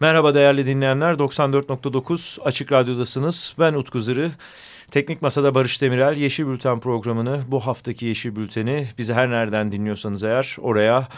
Merhaba değerli dinleyenler. 94.9 Açık Radyo'dasınız. Ben Utku Zırı. Teknik Masada Barış Demirel Yeşil Bülten programını bu haftaki Yeşil Bülten'i bizi her nereden dinliyorsanız eğer oraya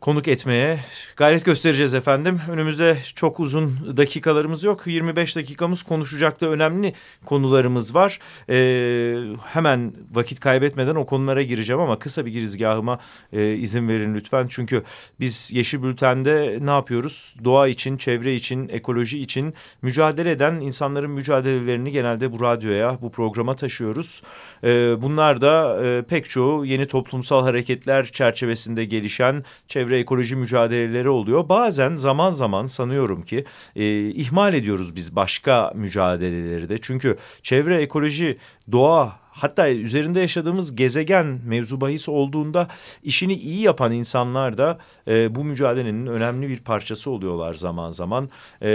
konuk etmeye gayret göstereceğiz efendim. Önümüzde çok uzun dakikalarımız yok. 25 dakikamız konuşacak da önemli konularımız var. Ee, hemen vakit kaybetmeden o konulara gireceğim ama kısa bir girizgahıma e, izin verin lütfen. Çünkü biz Yeşil Bülten'de ne yapıyoruz? Doğa için, çevre için, ekoloji için mücadele eden insanların mücadelelerini genelde bu radyoya, bu programa taşıyoruz. Ee, bunlar da e, pek çoğu yeni toplumsal hareketler çerçevesinde gelişen çevre çevre ekoloji mücadeleleri oluyor. Bazen zaman zaman sanıyorum ki e, ihmal ediyoruz biz başka mücadeleleri de. Çünkü çevre ekoloji doğa hatta üzerinde yaşadığımız gezegen mevzu bahis olduğunda işini iyi yapan insanlar da e, bu mücadelenin önemli bir parçası oluyorlar zaman zaman. E,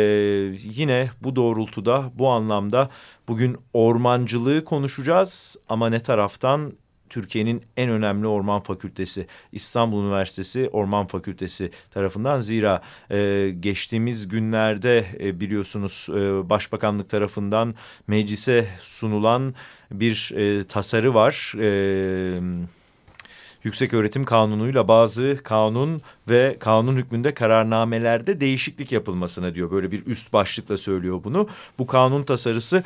yine bu doğrultuda bu anlamda bugün ormancılığı konuşacağız ama ne taraftan Türkiye'nin en önemli orman fakültesi İstanbul Üniversitesi Orman Fakültesi tarafından zira e, geçtiğimiz günlerde e, biliyorsunuz e, Başbakanlık tarafından meclise sunulan bir e, tasarı var. E, Yüksek Öğretim Kanunu'yla bazı kanun ve kanun hükmünde kararnamelerde değişiklik yapılmasına diyor. Böyle bir üst başlıkla söylüyor bunu. Bu kanun tasarısı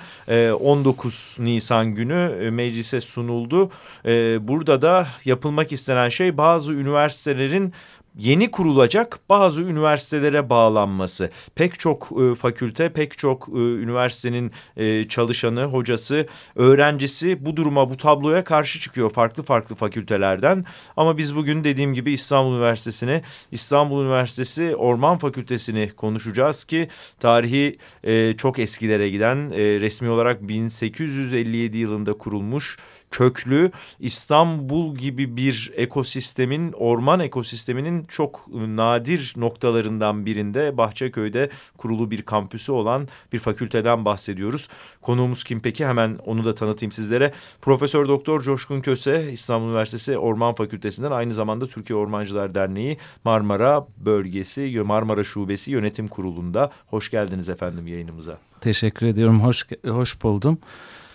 19 e, Nisan günü e, meclise sunuldu. E, burada da yapılmak istenen şey bazı üniversitelerin yeni kurulacak bazı üniversitelere bağlanması. Pek çok e, fakülte, pek çok e, üniversitenin e, çalışanı, hocası, öğrencisi bu duruma, bu tabloya karşı çıkıyor farklı farklı fakültelerden. Ama biz bugün dediğim gibi İstanbul Üniversitesi'ni, İstanbul Üniversitesi Orman Fakültesini konuşacağız ki tarihi e, çok eskilere giden e, resmi olarak 1857 yılında kurulmuş köklü İstanbul gibi bir ekosistemin, orman ekosisteminin çok nadir noktalarından birinde Bahçeköy'de kurulu bir kampüsü olan bir fakülteden bahsediyoruz. Konuğumuz kim peki? Hemen onu da tanıtayım sizlere. Profesör Doktor Coşkun Köse İstanbul Üniversitesi Orman Fakültesinden aynı zamanda Türkiye Ormancılar Derneği Marmara Bölgesi Marmara Şubesi Yönetim Kurulu'nda. Hoş geldiniz efendim yayınımıza. Teşekkür ediyorum. Hoş hoş buldum.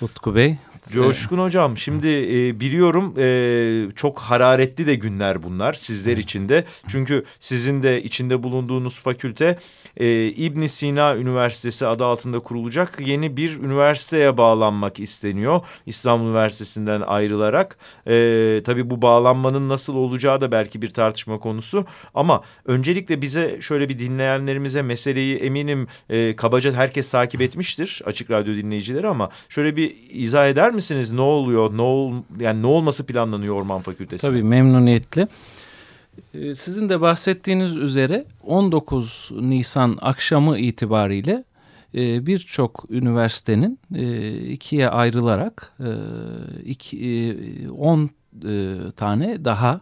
Utku Bey. Coşkun Hocam şimdi e, biliyorum e, çok hararetli de günler bunlar sizler için de. Çünkü sizin de içinde bulunduğunuz fakülte e, İbn Sina Üniversitesi adı altında kurulacak yeni bir üniversiteye bağlanmak isteniyor. İstanbul Üniversitesi'nden ayrılarak. E, tabii bu bağlanmanın nasıl olacağı da belki bir tartışma konusu. Ama öncelikle bize şöyle bir dinleyenlerimize meseleyi eminim e, kabaca herkes takip etmiştir. Açık Radyo dinleyicileri ama şöyle bir izah eder misiniz? Ne oluyor? Ne ol, yani ne olması planlanıyor Orman Fakültesi? Tabii memnuniyetle. Ee, sizin de bahsettiğiniz üzere 19 Nisan akşamı itibariyle e, birçok üniversitenin e, ikiye ayrılarak 10 e, tane daha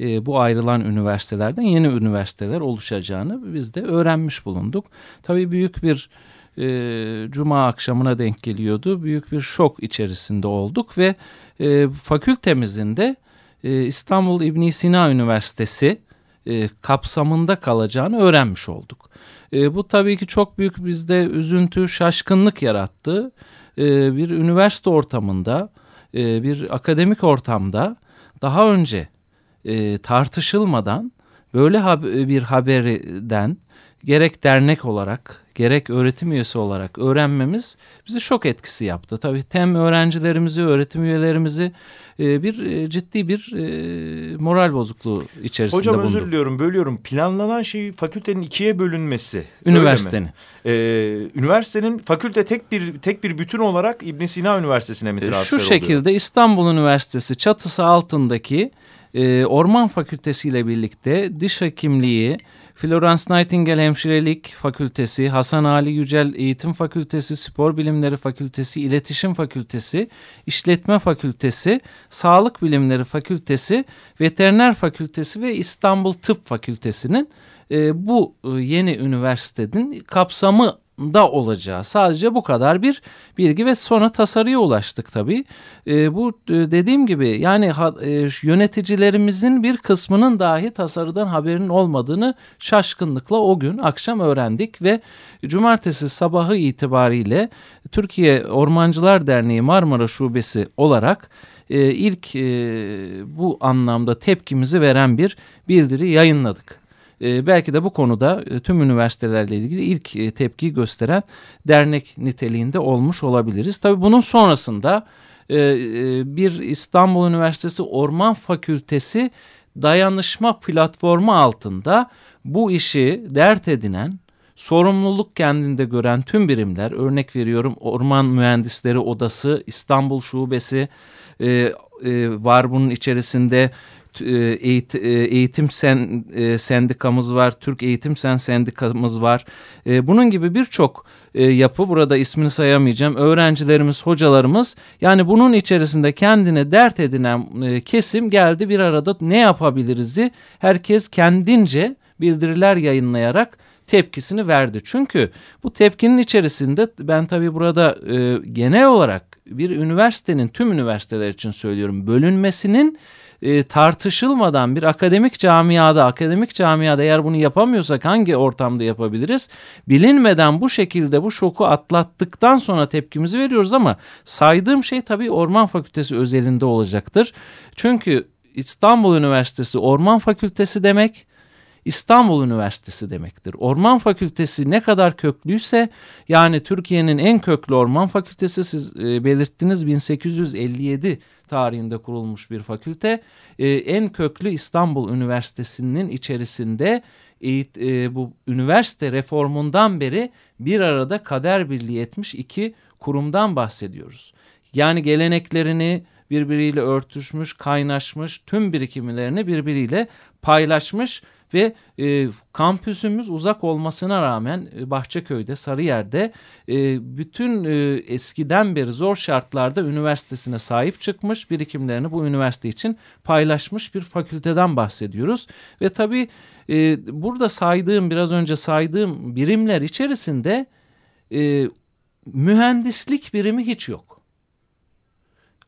bu ayrılan üniversitelerden yeni üniversiteler oluşacağını biz de öğrenmiş bulunduk. Tabii büyük bir e, cuma akşamına denk geliyordu. Büyük bir şok içerisinde olduk ve e, fakültemizin de e, İstanbul İbn Sina Üniversitesi e, kapsamında kalacağını öğrenmiş olduk. E, bu tabii ki çok büyük bizde üzüntü, şaşkınlık yarattı. E, bir üniversite ortamında, e, bir akademik ortamda daha önce e, tartışılmadan böyle hab bir haberden gerek dernek olarak gerek öğretim üyesi olarak öğrenmemiz bizi şok etkisi yaptı. Tabii hem öğrencilerimizi, öğretim üyelerimizi e, bir e, ciddi bir e, moral bozukluğu içerisinde Hocam bulundu. özür diliyorum bölüyorum. Planlanan şey fakültenin ikiye bölünmesi. Üniversitenin. Ee, üniversitenin fakülte tek bir tek bir bütün olarak İbn Sina Üniversitesi'ne mi transfer Şu şekilde oluyor? İstanbul Üniversitesi çatısı altındaki Orman Fakültesi ile birlikte diş hekimliği, Florence Nightingale Hemşirelik Fakültesi, Hasan Ali Yücel Eğitim Fakültesi, Spor Bilimleri Fakültesi, İletişim Fakültesi, İşletme Fakültesi, Sağlık Bilimleri Fakültesi, Veteriner Fakültesi ve İstanbul Tıp Fakültesi'nin e, bu e, yeni üniversitenin kapsamı da olacağı sadece bu kadar bir bilgi ve sonra tasarıya ulaştık tabii. E, bu dediğim gibi yani ha, e, yöneticilerimizin bir kısmının dahi tasarıdan haberinin olmadığını şaşkınlıkla o gün akşam öğrendik ve cumartesi sabahı itibariyle Türkiye Ormancılar Derneği Marmara Şubesi olarak e, ilk e, bu anlamda tepkimizi veren bir bildiri yayınladık. E, belki de bu konuda e, tüm üniversitelerle ilgili ilk e, tepkiyi gösteren dernek niteliğinde olmuş olabiliriz. Tabii bunun sonrasında e, e, bir İstanbul Üniversitesi Orman Fakültesi dayanışma platformu altında bu işi dert edinen sorumluluk kendinde gören tüm birimler örnek veriyorum Orman Mühendisleri Odası İstanbul Şubesi e, e, var bunun içerisinde e, eğitim, eğitim sen e, sendikamız var, Türk Eğitim Sen sendikamız var. E, bunun gibi birçok yapı burada ismini sayamayacağım. Öğrencilerimiz, hocalarımız yani bunun içerisinde kendine dert edinen kesim geldi bir arada ne yapabiliriz'i herkes kendince bildiriler yayınlayarak tepkisini verdi. Çünkü bu tepkinin içerisinde ben tabii burada e, genel olarak bir üniversitenin tüm üniversiteler için söylüyorum bölünmesinin e, tartışılmadan bir akademik camiada, akademik camiada eğer bunu yapamıyorsak hangi ortamda yapabiliriz? Bilinmeden bu şekilde bu şoku atlattıktan sonra tepkimizi veriyoruz ama saydığım şey tabii Orman Fakültesi özelinde olacaktır. Çünkü İstanbul Üniversitesi Orman Fakültesi demek İstanbul Üniversitesi demektir. Orman Fakültesi ne kadar köklüyse yani Türkiye'nin en köklü orman fakültesi siz e, belirttiniz 1857 tarihinde kurulmuş bir fakülte. E, en köklü İstanbul Üniversitesi'nin içerisinde e, bu üniversite reformundan beri bir arada kader birliği etmiş iki kurumdan bahsediyoruz. Yani geleneklerini birbiriyle örtüşmüş, kaynaşmış, tüm birikimlerini birbiriyle paylaşmış ve e, kampüsümüz uzak olmasına rağmen e, Bahçeköy'de, Sarıyer'de e, bütün e, eskiden beri zor şartlarda üniversitesine sahip çıkmış, birikimlerini bu üniversite için paylaşmış bir fakülteden bahsediyoruz. Ve tabii e, burada saydığım, biraz önce saydığım birimler içerisinde e, mühendislik birimi hiç yok.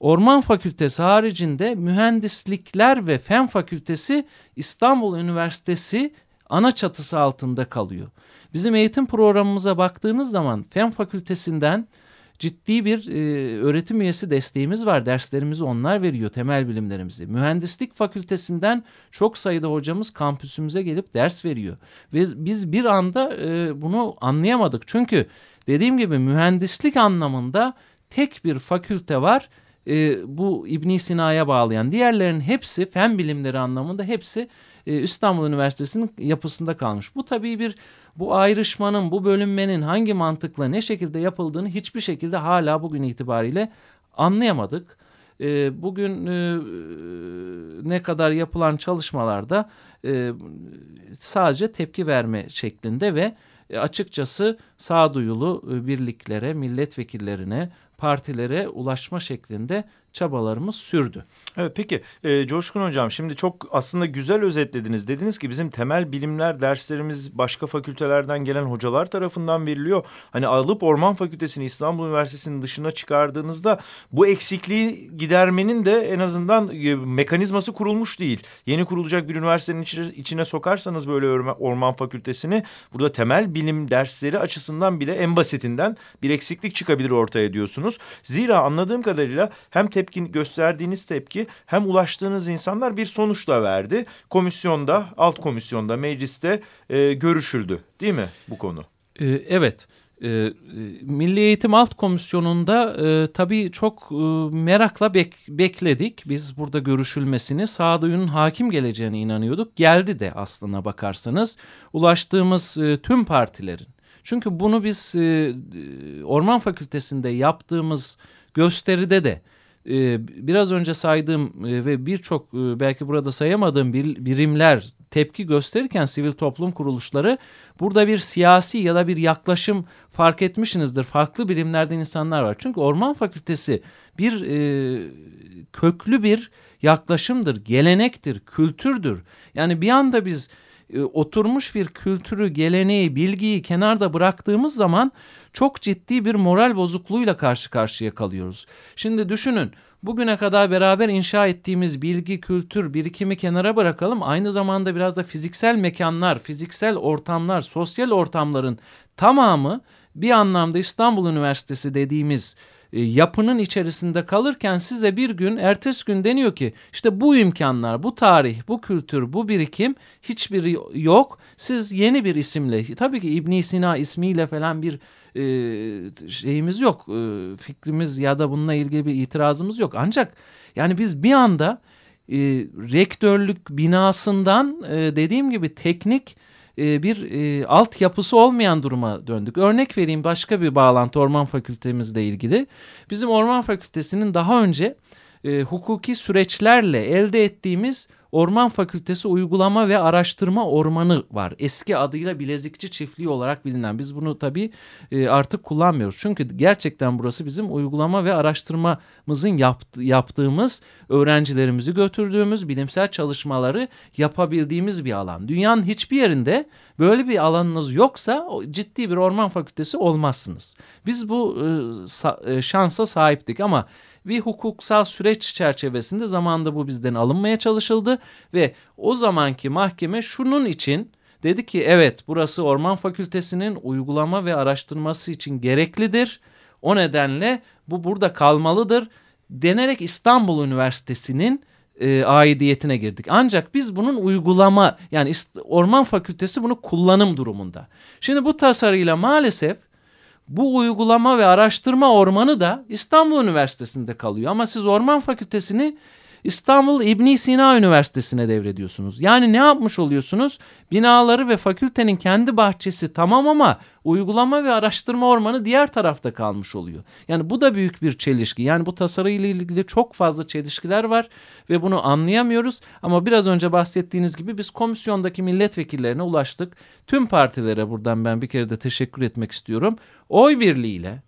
Orman Fakültesi haricinde mühendislikler ve fen fakültesi İstanbul Üniversitesi ana çatısı altında kalıyor. Bizim eğitim programımıza baktığınız zaman fen fakültesinden ciddi bir e, öğretim üyesi desteğimiz var. Derslerimizi onlar veriyor, temel bilimlerimizi. Mühendislik fakültesinden çok sayıda hocamız kampüsümüze gelip ders veriyor. Ve biz bir anda e, bunu anlayamadık. Çünkü dediğim gibi mühendislik anlamında tek bir fakülte var e, bu İbn Sina'ya bağlayan diğerlerin hepsi fen bilimleri anlamında hepsi e, İstanbul Üniversitesi'nin yapısında kalmış. Bu tabii bir bu ayrışmanın bu bölünmenin hangi mantıkla ne şekilde yapıldığını hiçbir şekilde hala bugün itibariyle anlayamadık. E, bugün e, ne kadar yapılan çalışmalarda e, sadece tepki verme şeklinde ve e, açıkçası sağduyulu e, birliklere, milletvekillerine, partilere ulaşma şeklinde çabalarımız sürdü. Evet peki e, Coşkun Hocam şimdi çok aslında güzel özetlediniz. Dediniz ki bizim temel bilimler derslerimiz başka fakültelerden gelen hocalar tarafından veriliyor. Hani alıp Orman Fakültesini İstanbul Üniversitesi'nin dışına çıkardığınızda bu eksikliği gidermenin de en azından e, mekanizması kurulmuş değil. Yeni kurulacak bir üniversitenin içine, sokarsanız böyle Orman Fakültesini burada temel bilim dersleri açısından bile en basitinden bir eksiklik çıkabilir ortaya diyorsunuz. Zira anladığım kadarıyla hem te tepki gösterdiğiniz tepki hem ulaştığınız insanlar bir sonuçla verdi. Komisyonda, alt komisyonda, mecliste e, görüşüldü değil mi bu konu? Ee, evet. E, Milli Eğitim Alt Komisyonu'nda e, tabii çok e, merakla bek, bekledik. Biz burada görüşülmesini sağduyunun hakim geleceğine inanıyorduk. Geldi de aslına bakarsanız ulaştığımız e, tüm partilerin. Çünkü bunu biz e, Orman Fakültesi'nde yaptığımız gösteride de e, biraz önce saydığım e, ve birçok e, belki burada sayamadığım bir, birimler tepki gösterirken sivil toplum kuruluşları burada bir siyasi ya da bir yaklaşım fark etmişsinizdir. Farklı birimlerden insanlar var. Çünkü Orman Fakültesi bir e, köklü bir yaklaşımdır, gelenektir, kültürdür. Yani bir anda biz e, oturmuş bir kültürü, geleneği, bilgiyi kenarda bıraktığımız zaman çok ciddi bir moral bozukluğuyla karşı karşıya kalıyoruz. Şimdi düşünün bugüne kadar beraber inşa ettiğimiz bilgi, kültür, birikimi kenara bırakalım. Aynı zamanda biraz da fiziksel mekanlar, fiziksel ortamlar, sosyal ortamların tamamı bir anlamda İstanbul Üniversitesi dediğimiz yapının içerisinde kalırken size bir gün ertesi gün deniyor ki işte bu imkanlar, bu tarih, bu kültür, bu birikim hiçbiri yok. Siz yeni bir isimle tabii ki İbn Sina ismiyle falan bir e, şeyimiz yok. E, fikrimiz ya da bununla ilgili bir itirazımız yok. Ancak yani biz bir anda e, rektörlük binasından e, dediğim gibi teknik e, bir e, altyapısı olmayan duruma döndük. Örnek vereyim başka bir bağlantı orman fakültemizle ilgili. Bizim orman fakültesinin daha önce e, hukuki süreçlerle elde ettiğimiz Orman Fakültesi Uygulama ve Araştırma Ormanı var. Eski adıyla Bilezikçi Çiftliği olarak bilinen. Biz bunu tabii e, artık kullanmıyoruz. Çünkü gerçekten burası bizim uygulama ve araştırmamızın yaptı, yaptığımız, öğrencilerimizi götürdüğümüz, bilimsel çalışmaları yapabildiğimiz bir alan. Dünyanın hiçbir yerinde böyle bir alanınız yoksa ciddi bir orman fakültesi olmazsınız. Biz bu e, şansa sahiptik ama bir hukuksal süreç çerçevesinde zamanda bu bizden alınmaya çalışıldı ve o zamanki mahkeme şunun için dedi ki evet burası Orman Fakültesinin uygulama ve araştırması için gereklidir. O nedenle bu burada kalmalıdır denerek İstanbul Üniversitesi'nin e, aidiyetine girdik. Ancak biz bunun uygulama yani Orman Fakültesi bunu kullanım durumunda. Şimdi bu tasarıyla maalesef bu uygulama ve araştırma ormanı da İstanbul Üniversitesi'nde kalıyor. Ama siz orman fakültesini İstanbul İbn Sina Üniversitesi'ne devrediyorsunuz. Yani ne yapmış oluyorsunuz? Binaları ve fakültenin kendi bahçesi tamam ama uygulama ve araştırma ormanı diğer tarafta kalmış oluyor. Yani bu da büyük bir çelişki. Yani bu tasarıyla ilgili çok fazla çelişkiler var ve bunu anlayamıyoruz. Ama biraz önce bahsettiğiniz gibi biz komisyondaki milletvekillerine ulaştık. Tüm partilere buradan ben bir kere de teşekkür etmek istiyorum. Oy birliğiyle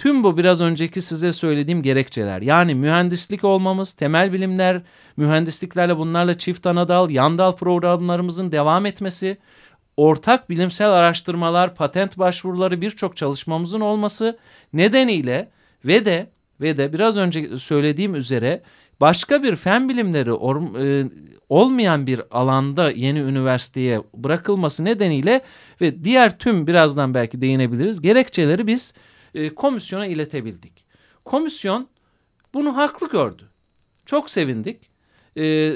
Tüm bu biraz önceki size söylediğim gerekçeler. Yani mühendislik olmamız, temel bilimler, mühendisliklerle bunlarla çift ana dal, yan dal programlarımızın devam etmesi, ortak bilimsel araştırmalar, patent başvuruları birçok çalışmamızın olması nedeniyle ve de ve de biraz önce söylediğim üzere başka bir fen bilimleri or, e, olmayan bir alanda yeni üniversiteye bırakılması nedeniyle ve diğer tüm birazdan belki değinebiliriz gerekçeleri biz e, komisyona iletebildik. Komisyon bunu haklı gördü. Çok sevindik. E,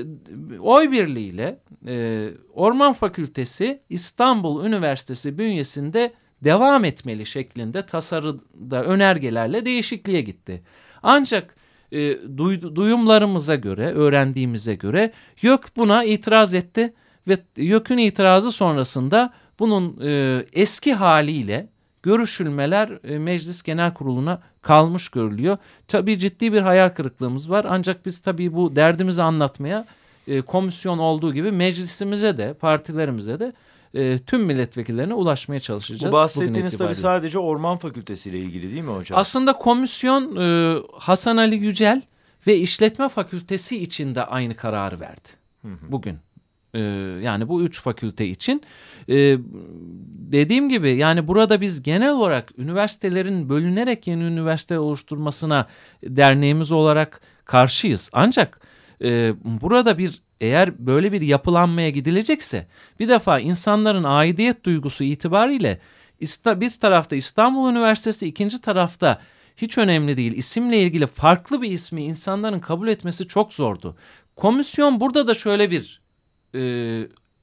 oy birliğiyle e, Orman Fakültesi İstanbul Üniversitesi bünyesinde devam etmeli şeklinde tasarıda önergelerle değişikliğe gitti. Ancak e, duy, duyumlarımıza göre, öğrendiğimize göre YÖK buna itiraz etti ve YÖK'ün itirazı sonrasında bunun e, eski haliyle görüşülmeler e, Meclis Genel Kurulu'na kalmış görülüyor. Tabii ciddi bir hayal kırıklığımız var ancak biz tabii bu derdimizi anlatmaya e, komisyon olduğu gibi meclisimize de partilerimize de e, tüm milletvekillerine ulaşmaya çalışacağız. Bu bahsettiğiniz tabii sadece Orman Fakültesi ile ilgili değil mi hocam? Aslında komisyon e, Hasan Ali Yücel ve İşletme Fakültesi için de aynı kararı verdi. Hı hı. Bugün ee, yani bu üç fakülte için. Ee, dediğim gibi yani burada biz genel olarak üniversitelerin bölünerek yeni üniversite oluşturmasına derneğimiz olarak karşıyız. Ancak e, burada bir eğer böyle bir yapılanmaya gidilecekse bir defa insanların aidiyet duygusu itibariyle bir tarafta İstanbul Üniversitesi ikinci tarafta hiç önemli değil isimle ilgili farklı bir ismi insanların kabul etmesi çok zordu. Komisyon burada da şöyle bir e,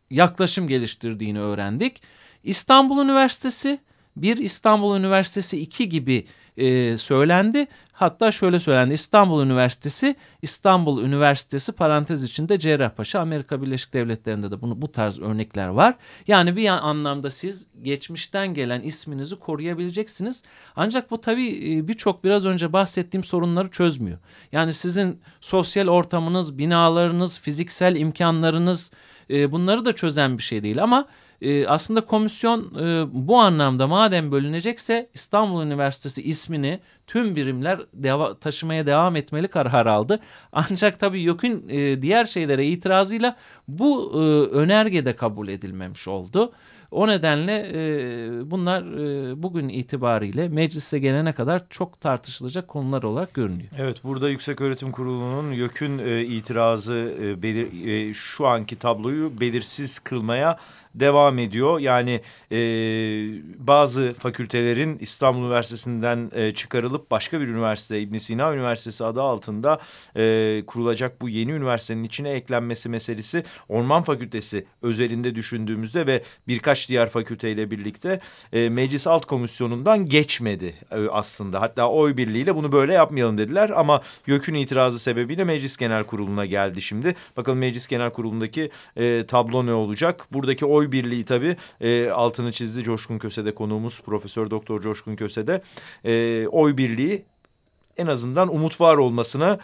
yaklaşım geliştirdiğini öğrendik. İstanbul Üniversitesi bir İstanbul Üniversitesi iki gibi e, söylendi. Hatta şöyle söylendi İstanbul Üniversitesi İstanbul Üniversitesi parantez içinde Cerrahpaşa Amerika Birleşik Devletleri'nde de bunu bu tarz örnekler var. Yani bir anlamda siz geçmişten gelen isminizi koruyabileceksiniz. Ancak bu tabii e, birçok biraz önce bahsettiğim sorunları çözmüyor. Yani sizin sosyal ortamınız, binalarınız, fiziksel imkanlarınız e, bunları da çözen bir şey değil ama E, aslında komisyon e, bu anlamda madem bölünecekse İstanbul Üniversitesi ismini tüm birimler deva taşımaya devam etmeli karar aldı. Ancak tabii YÖK'ün e, diğer şeylere itirazıyla bu e, önerge de kabul edilmemiş oldu. O nedenle e, bunlar e, bugün itibariyle meclise gelene kadar çok tartışılacak konular olarak görünüyor. Evet burada Yüksek Öğretim Kurulu'nun YÖK'ün e, itirazı e, belir, e, şu anki tabloyu belirsiz kılmaya devam ediyor. Yani e, bazı fakültelerin İstanbul Üniversitesi'nden e, çıkarılıp başka bir üniversite İbn Sina Üniversitesi adı altında e, kurulacak bu yeni üniversitenin içine eklenmesi meselesi Orman Fakültesi özelinde düşündüğümüzde ve birkaç diğer fakülteyle birlikte e, Meclis Alt Komisyonu'ndan geçmedi e, aslında. Hatta oy birliğiyle bunu böyle yapmayalım dediler ama YÖK'ün itirazı sebebiyle Meclis Genel Kurulu'na geldi şimdi. Bakalım Meclis Genel Kurulu'ndaki e, tablo ne olacak? Buradaki oy birliği tabii e, altını çizdi Coşkun Köse'de konuğumuz Profesör Doktor Coşkun Köse'de e, oy birliği en azından umut var olmasına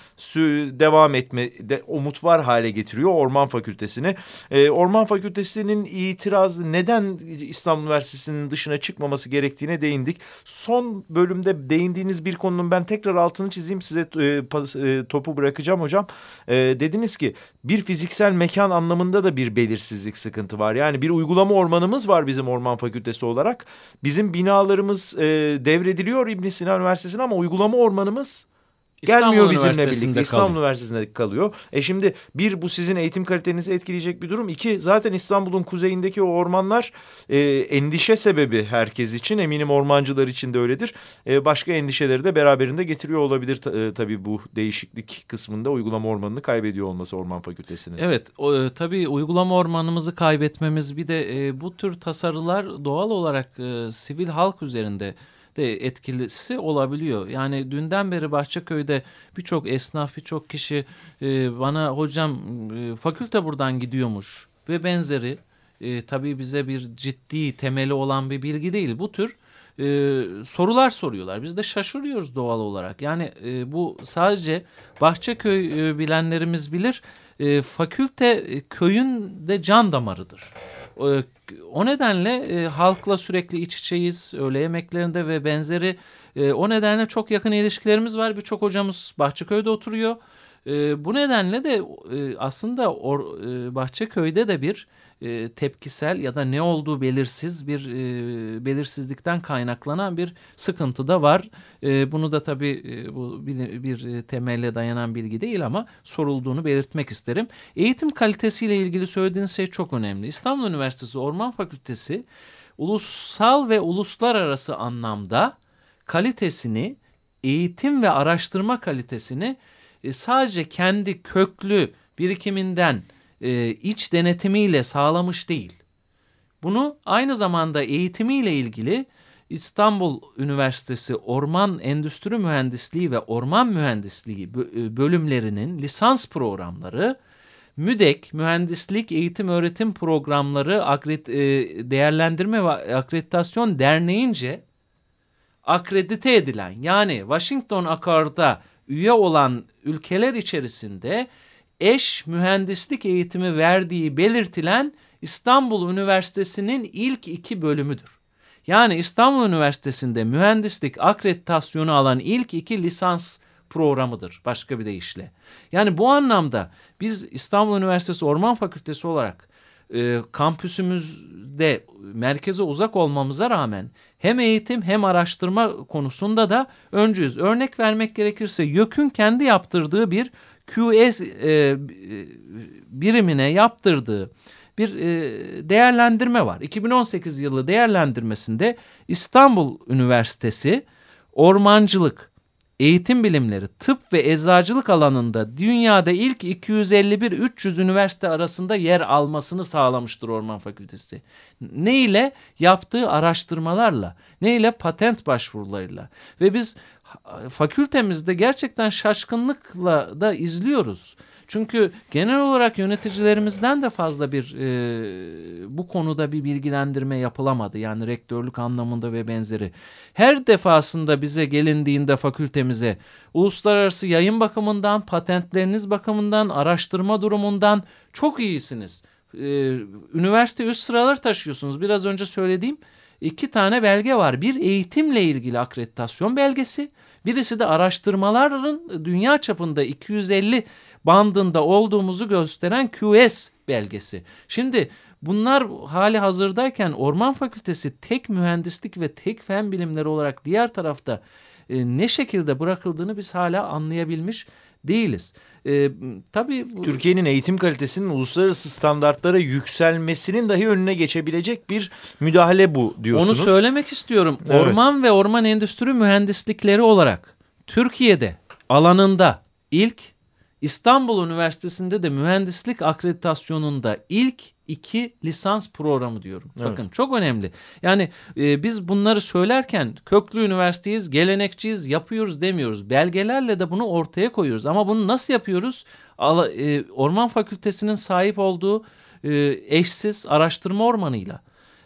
devam etme de, umut var hale getiriyor Orman Fakültesini. E, Orman Fakültesinin itiraz neden İstanbul Üniversitesi'nin dışına çıkmaması gerektiğine değindik. Son bölümde değindiğiniz bir konunun ben tekrar altını çizeyim size e, pas, e, topu bırakacağım hocam. E, dediniz ki bir fiziksel mekan anlamında da bir belirsizlik sıkıntı var. Yani bir uygulama ormanımız var bizim Orman Fakültesi olarak. Bizim binalarımız e, devrediliyor İbn Sina Üniversitesi'ne ama uygulama ormanımız Gelmiyor bizimle birlikte İstanbul Üniversitesi'nde kalıyor. E şimdi bir bu sizin eğitim kalitenizi etkileyecek bir durum. İki zaten İstanbul'un kuzeyindeki o ormanlar e, endişe sebebi herkes için. Eminim ormancılar için de öyledir. E, başka endişeleri de beraberinde getiriyor olabilir e, tabii bu değişiklik kısmında uygulama ormanını kaybediyor olması orman fakültesinin. Evet o, e, tabii uygulama ormanımızı kaybetmemiz bir de e, bu tür tasarılar doğal olarak e, sivil halk üzerinde de etkilisi olabiliyor. Yani dünden beri Bahçeköy'de birçok esnaf, birçok kişi e, bana hocam e, fakülte buradan gidiyormuş ve benzeri e, tabii bize bir ciddi temeli olan bir bilgi değil. Bu tür e, sorular soruyorlar. Biz de şaşırıyoruz doğal olarak. Yani e, bu sadece Bahçeköy e, bilenlerimiz bilir. E, fakülte e, köyün de can damarıdır. E, o nedenle e, halkla sürekli iç içeyiz. Öğle yemeklerinde ve benzeri. E, o nedenle çok yakın ilişkilerimiz var. Birçok hocamız Bahçeköy'de oturuyor. E, bu nedenle de e, aslında or, e, Bahçeköy'de de bir e, tepkisel ya da ne olduğu belirsiz bir e, belirsizlikten kaynaklanan bir sıkıntı da var. E, bunu da tabii e, bu bir, bir temelle dayanan bilgi değil ama sorulduğunu belirtmek isterim. Eğitim kalitesiyle ilgili söylediğiniz şey çok önemli. İstanbul Üniversitesi Orman Fakültesi ulusal ve uluslararası anlamda kalitesini, eğitim ve araştırma kalitesini e, sadece kendi köklü birikiminden e, iç denetimiyle sağlamış değil. Bunu aynı zamanda eğitimiyle ilgili İstanbul Üniversitesi Orman Endüstri Mühendisliği ve Orman Mühendisliği e, bölümlerinin lisans programları, MÜDEK Mühendislik Eğitim Öğretim Programları e, Değerlendirme ve Akreditasyon Derneği'nce akredite edilen yani Washington Akord'a üye olan ülkeler içerisinde eş mühendislik eğitimi verdiği belirtilen İstanbul Üniversitesi'nin ilk iki bölümüdür. Yani İstanbul Üniversitesi'nde mühendislik akreditasyonu alan ilk iki lisans programıdır başka bir deyişle. Yani bu anlamda biz İstanbul Üniversitesi Orman Fakültesi olarak e, kampüsümüzde merkeze uzak olmamıza rağmen hem eğitim hem araştırma konusunda da öncüyüz. Örnek vermek gerekirse YÖK'ün kendi yaptırdığı bir QS e, birimine yaptırdığı bir e, değerlendirme var. 2018 yılı değerlendirmesinde İstanbul Üniversitesi ormancılık, eğitim bilimleri, tıp ve eczacılık alanında dünyada ilk 251-300 üniversite arasında yer almasını sağlamıştır Orman Fakültesi. Ne ile? Yaptığı araştırmalarla, ne ile? Patent başvurularıyla. Ve biz fakültemizde gerçekten şaşkınlıkla da izliyoruz. Çünkü genel olarak yöneticilerimizden de fazla bir e, bu konuda bir bilgilendirme yapılamadı. Yani rektörlük anlamında ve benzeri. Her defasında bize gelindiğinde fakültemize uluslararası yayın bakımından, patentleriniz bakımından, araştırma durumundan çok iyisiniz. e, üniversite üst sıralar taşıyorsunuz. Biraz önce söylediğim iki tane belge var. Bir eğitimle ilgili akreditasyon belgesi. Birisi de araştırmaların dünya çapında 250 bandında olduğumuzu gösteren QS belgesi. Şimdi bunlar hali hazırdayken Orman Fakültesi tek mühendislik ve tek fen bilimleri olarak diğer tarafta e, ne şekilde bırakıldığını biz hala anlayabilmiş değiliz. E, tabii bu... Türkiye'nin eğitim kalitesinin uluslararası standartlara yükselmesinin dahi önüne geçebilecek bir müdahale bu diyorsunuz. Onu söylemek istiyorum. Evet. Orman ve orman endüstri mühendislikleri olarak Türkiye'de alanında ilk İstanbul Üniversitesi'nde de mühendislik akreditasyonunda ilk iki lisans programı diyorum. Evet. Bakın çok önemli. Yani e, biz bunları söylerken köklü üniversiteyiz, gelenekçiyiz, yapıyoruz demiyoruz. Belgelerle de bunu ortaya koyuyoruz. Ama bunu nasıl yapıyoruz? Ala, e, Orman Fakültesi'nin sahip olduğu e, eşsiz araştırma ormanıyla,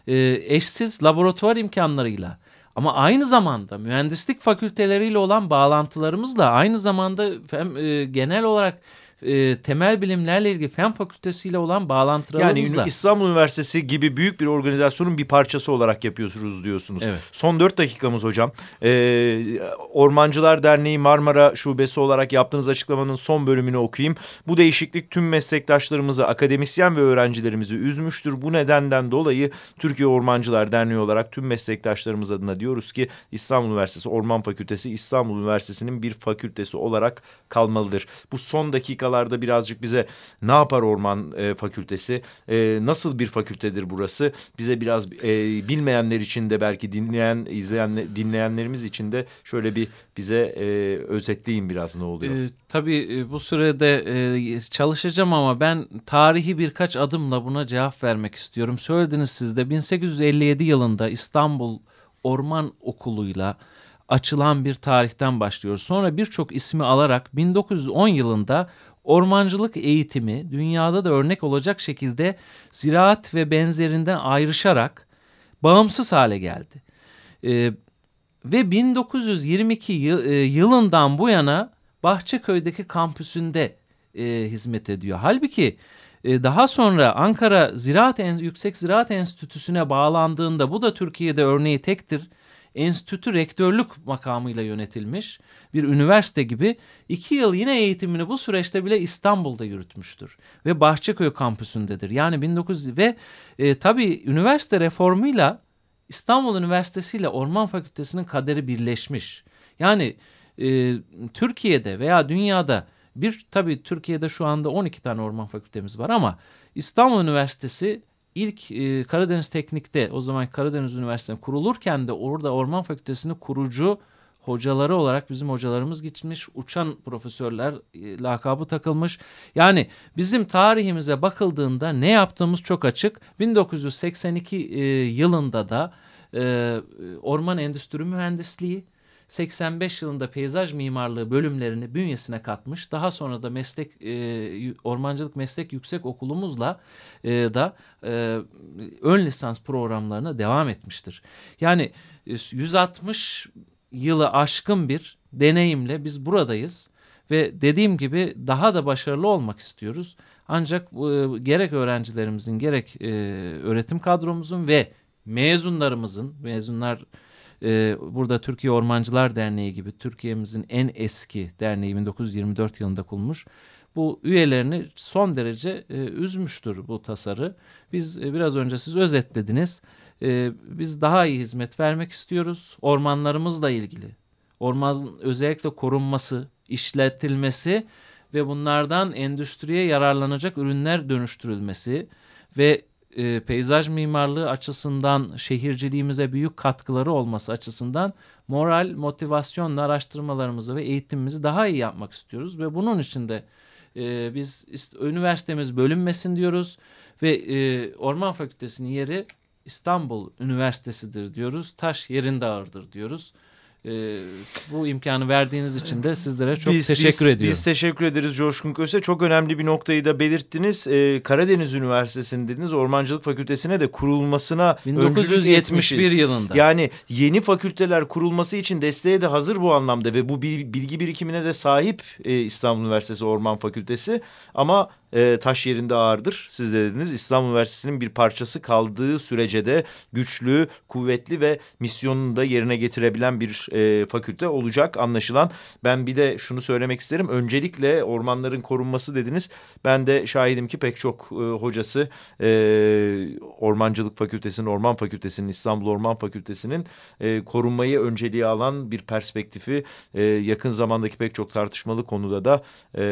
e, eşsiz laboratuvar imkanlarıyla, ama aynı zamanda mühendislik fakülteleriyle olan bağlantılarımızla aynı zamanda hem, e, genel olarak e, temel bilimlerle ilgili fen fakültesiyle olan bağlantılarımızla. Yani İstanbul Üniversitesi gibi büyük bir organizasyonun bir parçası olarak yapıyorsunuz diyorsunuz. Evet. Son dört dakikamız hocam. Ee, Ormancılar Derneği Marmara Şubesi olarak yaptığınız açıklamanın son bölümünü okuyayım. Bu değişiklik tüm meslektaşlarımızı, akademisyen ve öğrencilerimizi üzmüştür. Bu nedenden dolayı Türkiye Ormancılar Derneği olarak tüm meslektaşlarımız adına diyoruz ki İstanbul Üniversitesi Orman Fakültesi İstanbul Üniversitesi'nin bir fakültesi olarak kalmalıdır. Bu son dakikalar dakikalarda birazcık bize ne yapar Orman e, Fakültesi, e, nasıl bir fakültedir burası? Bize biraz e, bilmeyenler için de belki dinleyen, izleyen, dinleyenlerimiz için de şöyle bir bize e, özetleyin biraz ne oluyor. E, tabii e, bu sürede e, çalışacağım ama ben tarihi birkaç adımla buna cevap vermek istiyorum. Söylediniz siz de 1857 yılında İstanbul Orman Okulu'yla açılan bir tarihten başlıyoruz. Sonra birçok ismi alarak 1910 yılında ormancılık eğitimi dünyada da örnek olacak şekilde ziraat ve benzerinden ayrışarak bağımsız hale geldi. Ee, ve 1922 yıl, e, yılından bu yana Bahçeköy'deki kampüsünde e, hizmet ediyor. Halbuki e, daha sonra Ankara Ziraat en, Yüksek Ziraat Enstitüsü'ne bağlandığında bu da Türkiye'de örneği tektir enstitü rektörlük makamıyla yönetilmiş bir üniversite gibi iki yıl yine eğitimini bu süreçte bile İstanbul'da yürütmüştür. Ve Bahçeköy kampüsündedir. Yani 1900 ve e, tabii üniversite reformuyla İstanbul Üniversitesi ile Orman Fakültesi'nin kaderi birleşmiş. Yani e, Türkiye'de veya dünyada bir tabii Türkiye'de şu anda 12 tane orman fakültemiz var ama İstanbul Üniversitesi ilk e, Karadeniz Teknik'te o zaman Karadeniz Üniversitesi kurulurken de orada Orman Fakültesini kurucu hocaları olarak bizim hocalarımız gitmiş. Uçan profesörler e, lakabı takılmış. Yani bizim tarihimize bakıldığında ne yaptığımız çok açık. 1982 e, yılında da e, orman endüstri mühendisliği 85 yılında peyzaj mimarlığı bölümlerini bünyesine katmış. Daha sonra da meslek e, ormancılık meslek yüksek okulumuzla e, da e, ön lisans programlarına devam etmiştir. Yani 160 yılı aşkın bir deneyimle biz buradayız ve dediğim gibi daha da başarılı olmak istiyoruz. Ancak e, gerek öğrencilerimizin gerek e, öğretim kadromuzun ve mezunlarımızın mezunlar e, burada Türkiye Ormancılar Derneği gibi Türkiye'mizin en eski derneği 1924 yılında kurulmuş. Bu üyelerini son derece e, üzmüştür bu tasarı. Biz e, biraz önce siz özetlediniz. E, biz daha iyi hizmet vermek istiyoruz. Ormanlarımızla ilgili. Orman özellikle korunması, işletilmesi ve bunlardan endüstriye yararlanacak ürünler dönüştürülmesi ve e, peyzaj mimarlığı açısından şehirciliğimize büyük katkıları olması açısından moral, motivasyonla araştırmalarımızı ve eğitimimizi daha iyi yapmak istiyoruz ve bunun için de e, biz üniversitemiz bölünmesin diyoruz ve e, Orman Fakültesi'nin yeri İstanbul Üniversitesi'dir diyoruz. Taş yerinde ağırdır diyoruz. E, bu imkanı verdiğiniz için de sizlere çok biz, teşekkür biz, ediyorum. Biz teşekkür ederiz Coşkun Köse. Çok önemli bir noktayı da belirttiniz. Ee, Karadeniz Üniversitesi'nin dediniz Ormancılık Fakültesi'ne de kurulmasına 1971 yılında. Yani yeni fakülteler kurulması için desteğe de hazır bu anlamda ve bu bilgi birikimine de sahip e, İstanbul Üniversitesi Orman Fakültesi. Ama e, taş yerinde ağırdır. Siz de dediniz İstanbul Üniversitesi'nin bir parçası kaldığı sürece de güçlü, kuvvetli ve misyonunu da yerine getirebilen e, fakülte olacak anlaşılan. Ben bir de şunu söylemek isterim. Öncelikle ormanların korunması dediniz. Ben de şahidim ki pek çok e, hocası e, Ormancılık Fakültesi'nin, Orman Fakültesi'nin, İstanbul Orman Fakültesi'nin e, korunmayı önceliğe alan bir perspektifi e, yakın zamandaki pek çok tartışmalı konuda da e,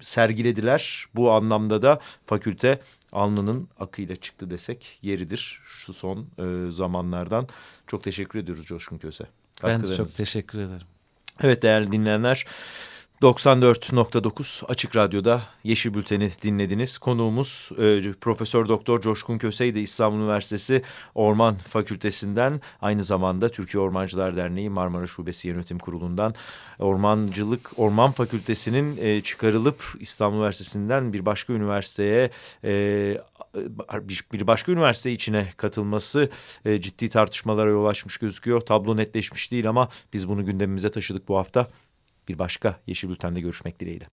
sergilediler. Bu anlamda da fakülte alnının akıyla çıktı desek yeridir şu son e, zamanlardan. Çok teşekkür ediyoruz Coşkun Köse. Ben de çok teşekkür ederim. Evet değerli dinleyenler 94.9 Açık Radyo'da Yeşil Bülten'i dinlediniz. Konuğumuz e, Profesör Doktor Coşkun Köseydi İstanbul Üniversitesi Orman Fakültesinden aynı zamanda Türkiye Ormancılar Derneği Marmara Şubesi Yönetim Kurulu'ndan Ormancılık Orman Fakültesi'nin e, çıkarılıp İstanbul Üniversitesi'nden bir başka üniversiteye e, bir başka üniversite içine katılması e, ciddi tartışmalara yol açmış gözüküyor. Tablo netleşmiş değil ama biz bunu gündemimize taşıdık bu hafta bir başka Yeşil Bülten'de görüşmek dileğiyle.